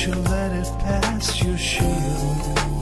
You let it pass your shield?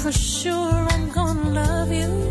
For sure I'm gonna love you.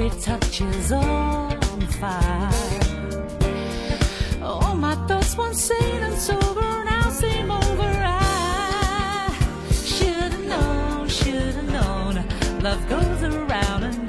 every touch is on fire. Oh, my thoughts once sane and sober now seem over. I should've known, should've known. Love goes around and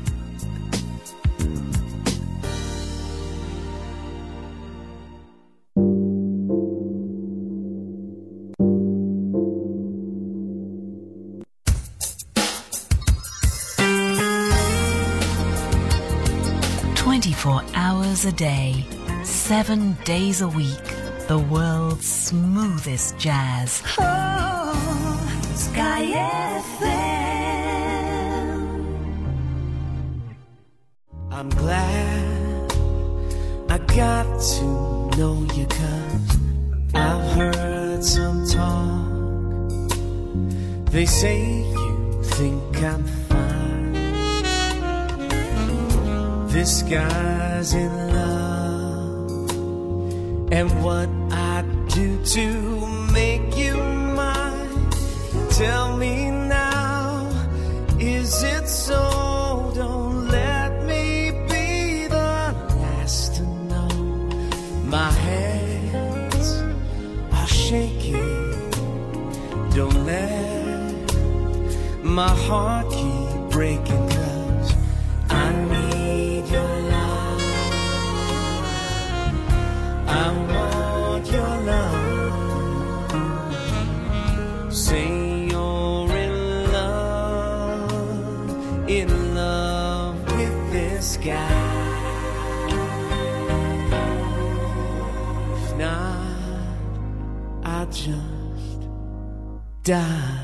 hours a day, seven days a week. The world's smoothest jazz. Oh, Sky FM. I'm glad I got to know you, cause I've heard some talk. They say you think I'm fine. This guy guy's in love. And what I do to make you mine. Tell me now, is it so? Don't let me be the last to know. My hands are shaking. Don't let my heart keep breaking. Say you're in love, in love with this guy. If not, I just die.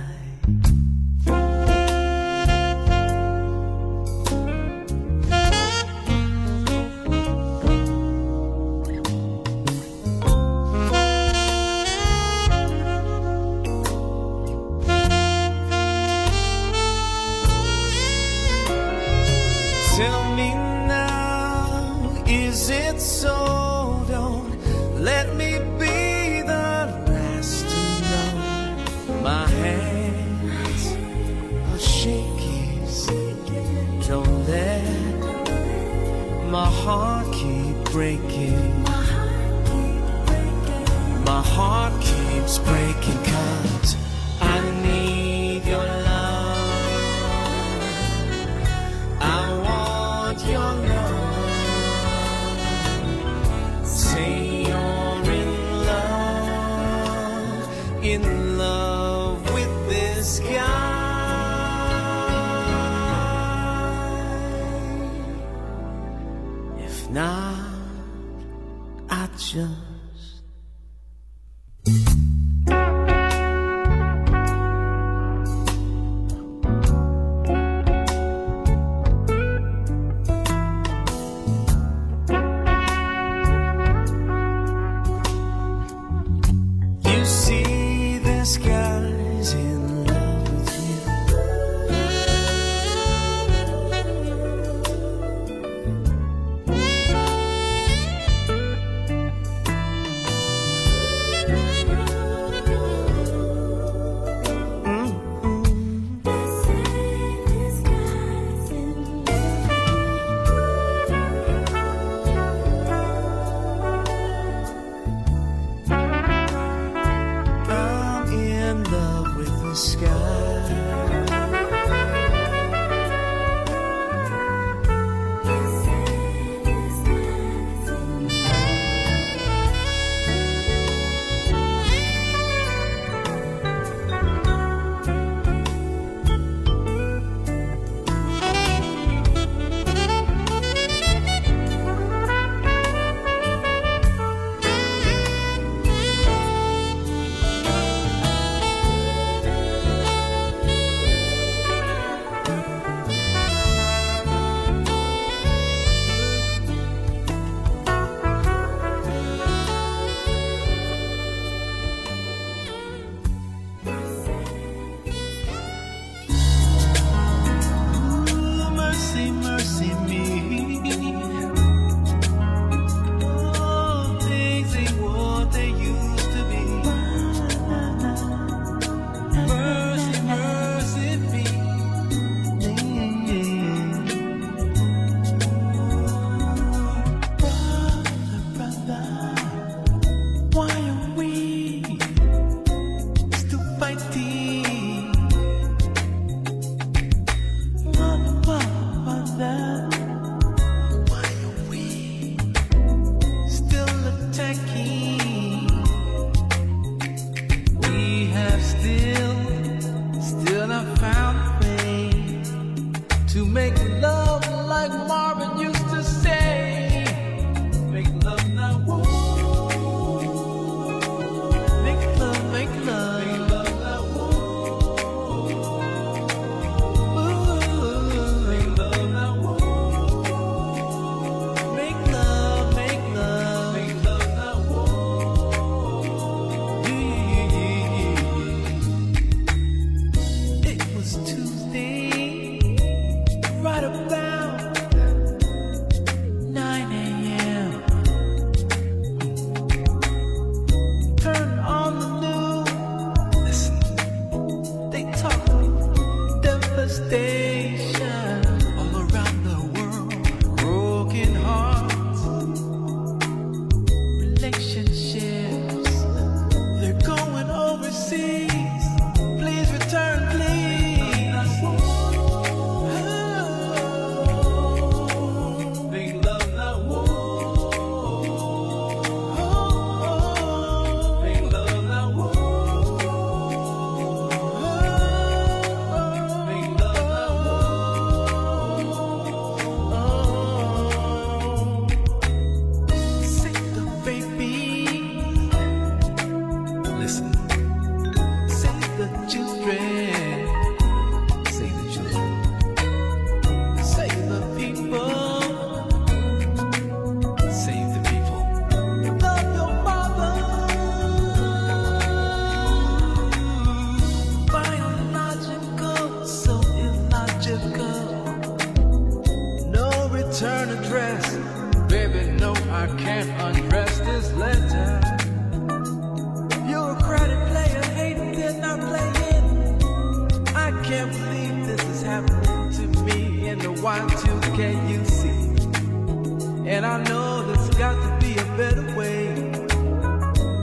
this has happened to me in the Y2K, you see. And I know there's got to be a better way.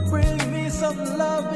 Bring me some love.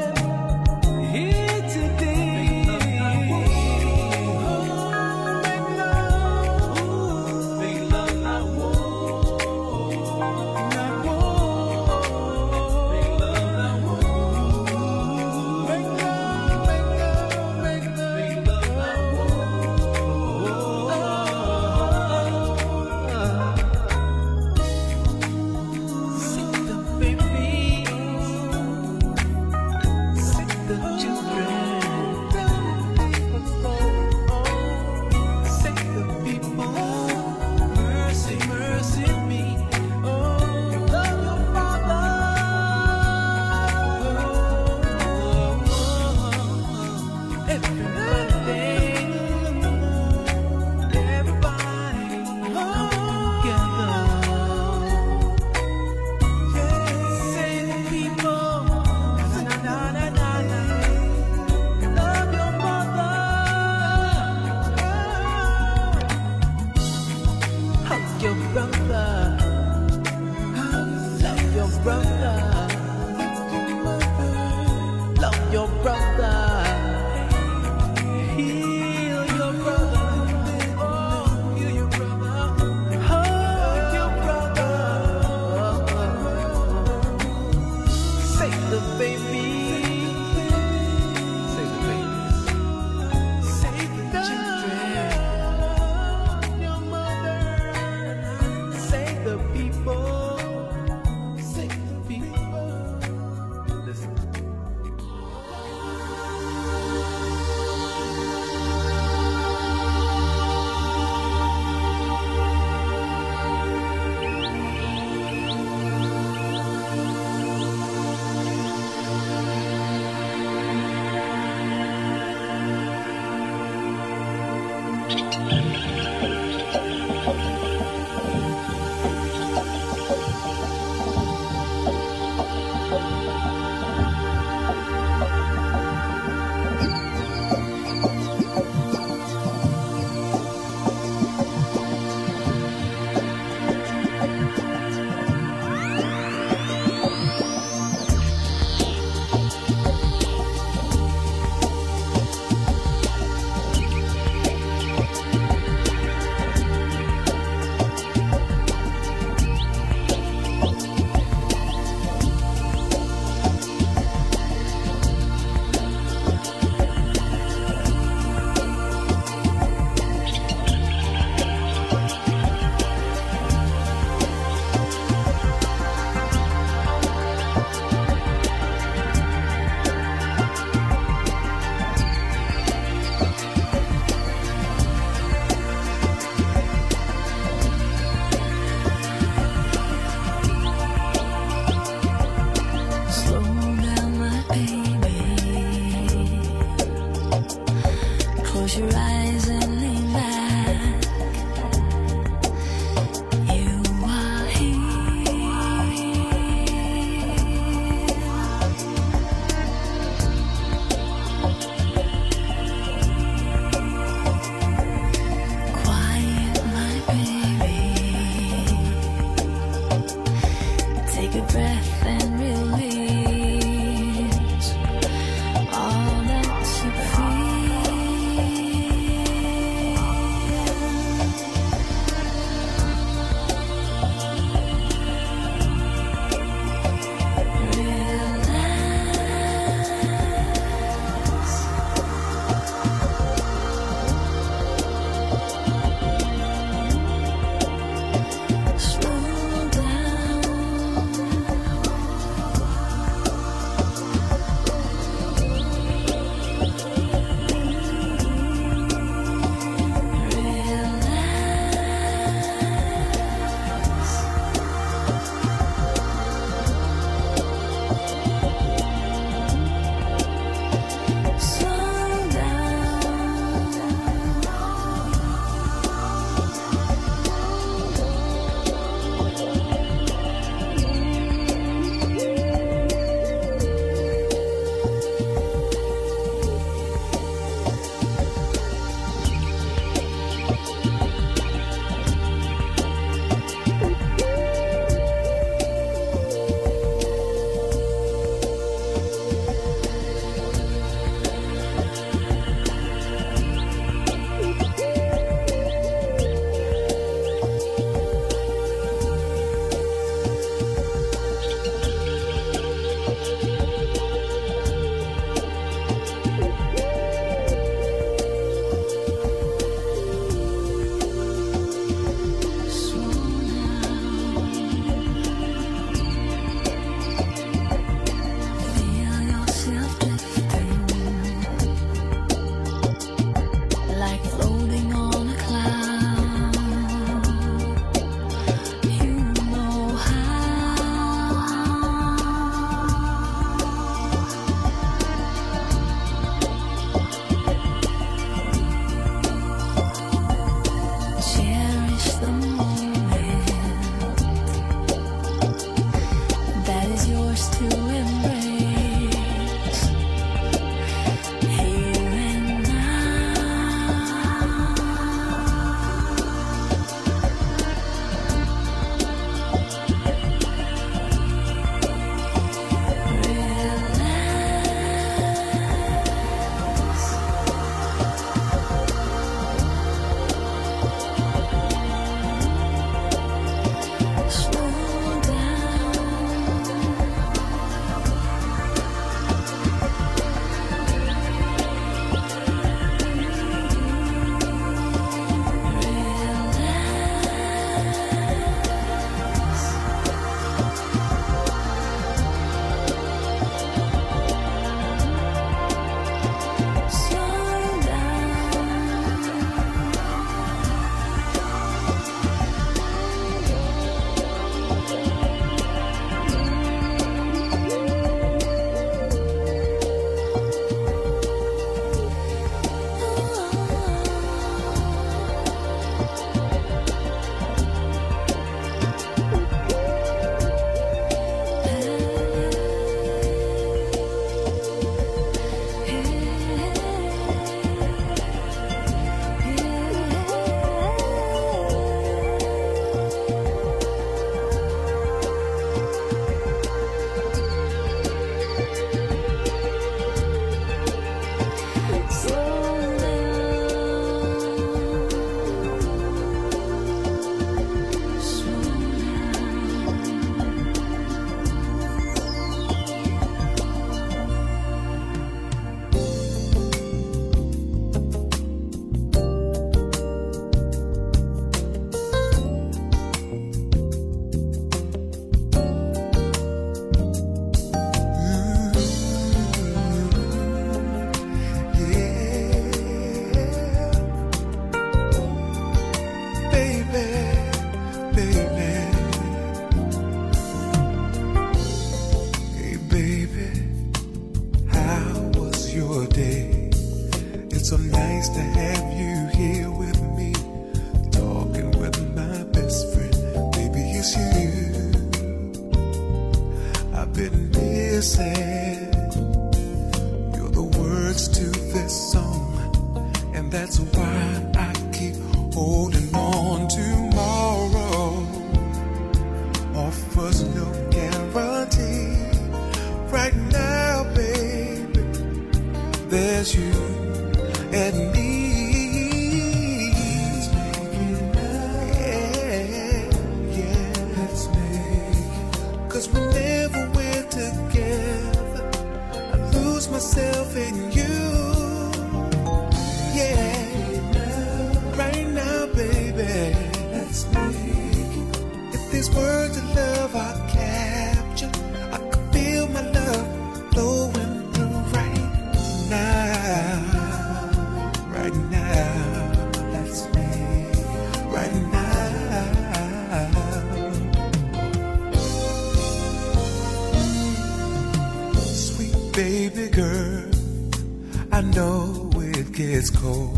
Know it gets cold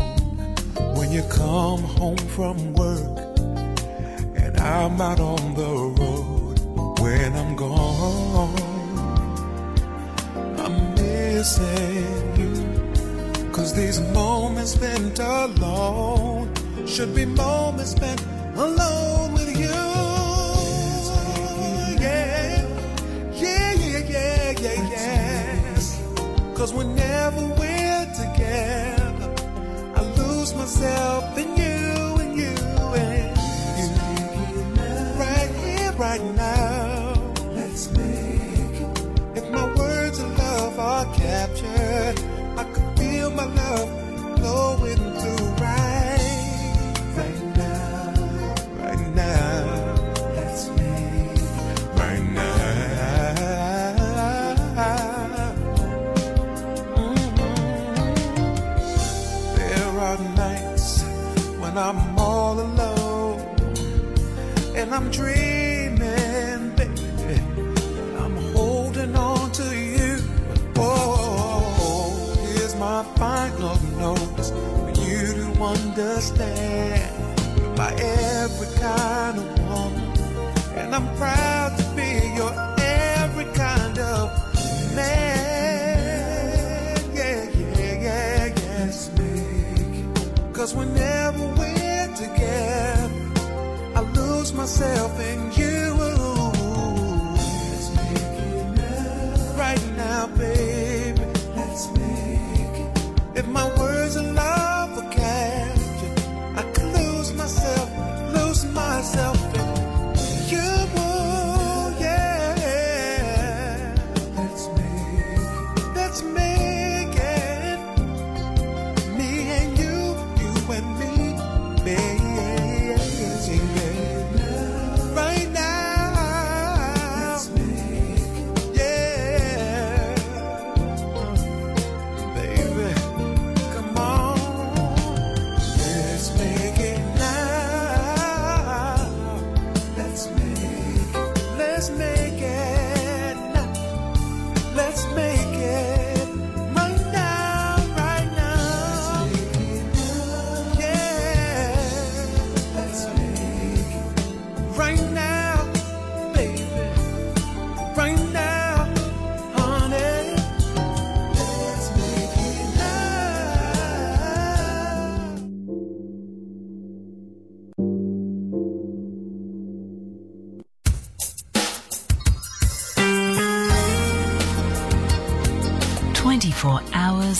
when you come home from work and I'm out on the road. When I'm gone, I'm missing you. Cause these moments spent alone should be moments spent alone with you. Yeah, yeah, yeah, yeah, yeah, yes. Cause whenever we're myself in you and you and you. Right here, right now. Let's make it. If my words of love are captured, I can feel my love understand. By every kind of woman, and I'm proud to be your every kind of man. Yeah, yeah, yeah, yes, make. Cause whenever we're together, I lose myself in you.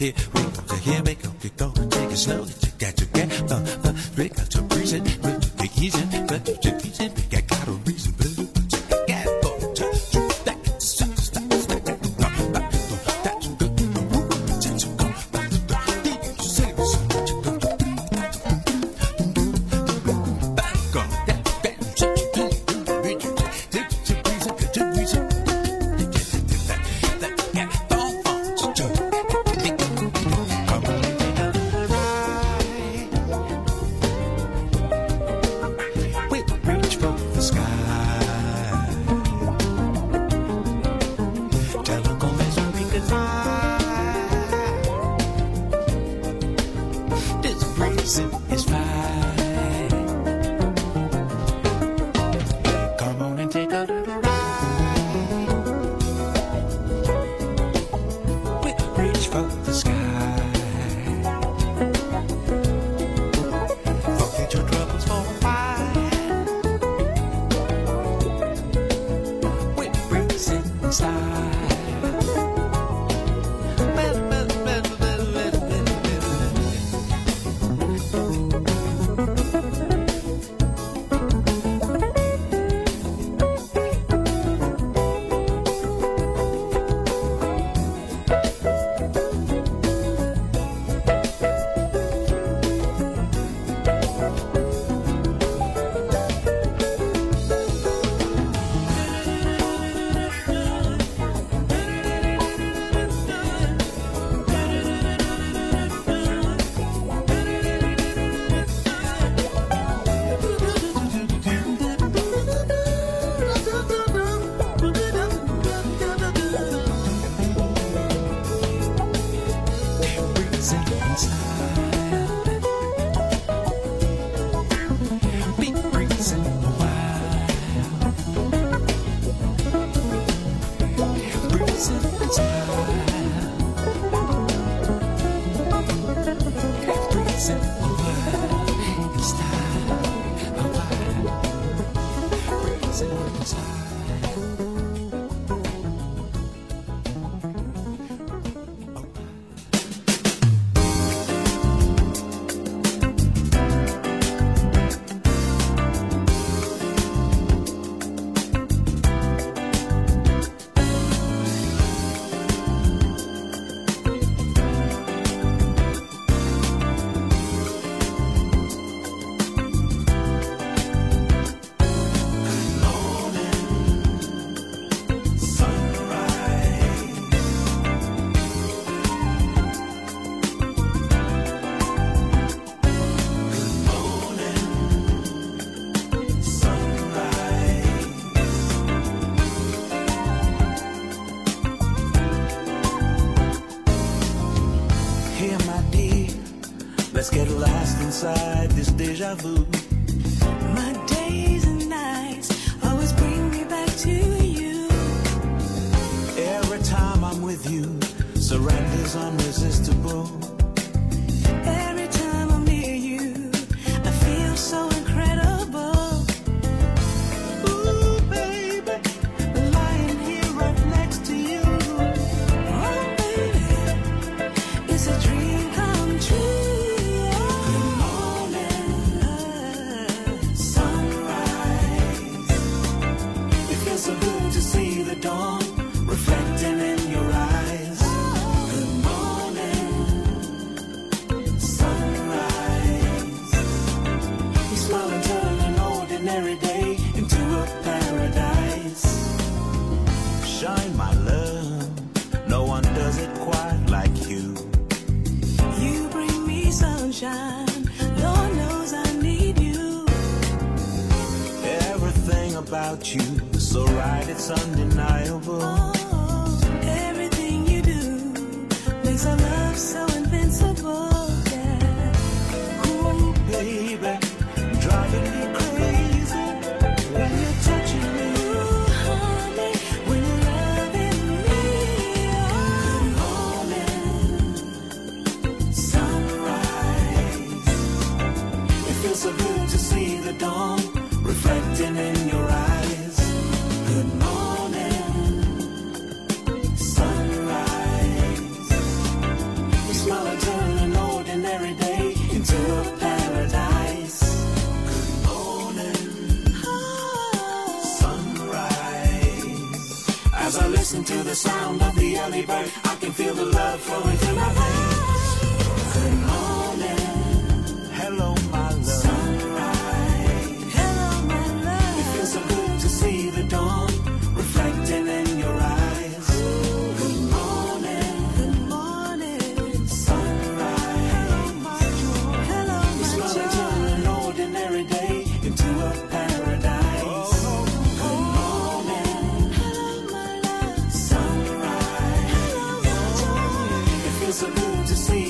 Here we go. Here we go. You go. Take it slowly. You got to go. Inside this deja vu. To see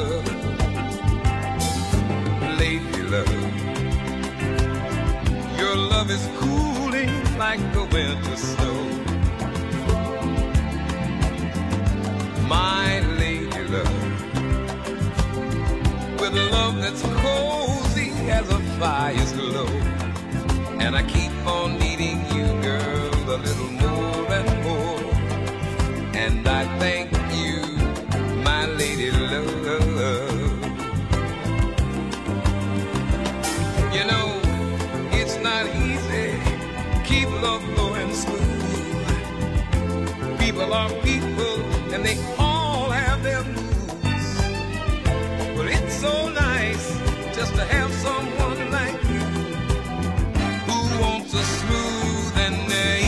love is cooling like the winter snow. My lady love. With love that's cozy as a fire's glow. And I keep on needing you, girl, a little so nice just to have someone like you who wants a smooth and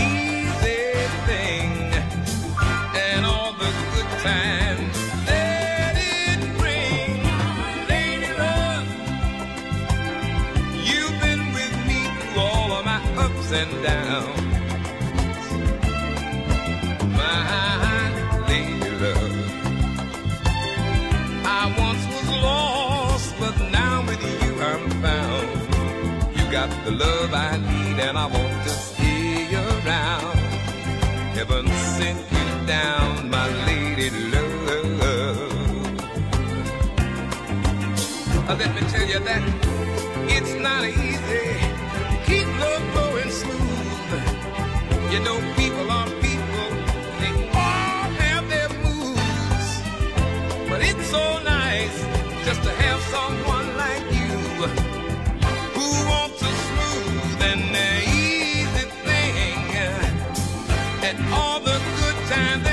easy thing, and all the good times that it brings. Lady love. You've been with me through all of my ups and downs. got the love I need and I want to stay around. Heaven sent you down, my lady love. Uh, let me tell you that it's not easy. Keep love going smooth. You know people are people, they all have their moves. But it's so nice just to have someone. and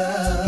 love.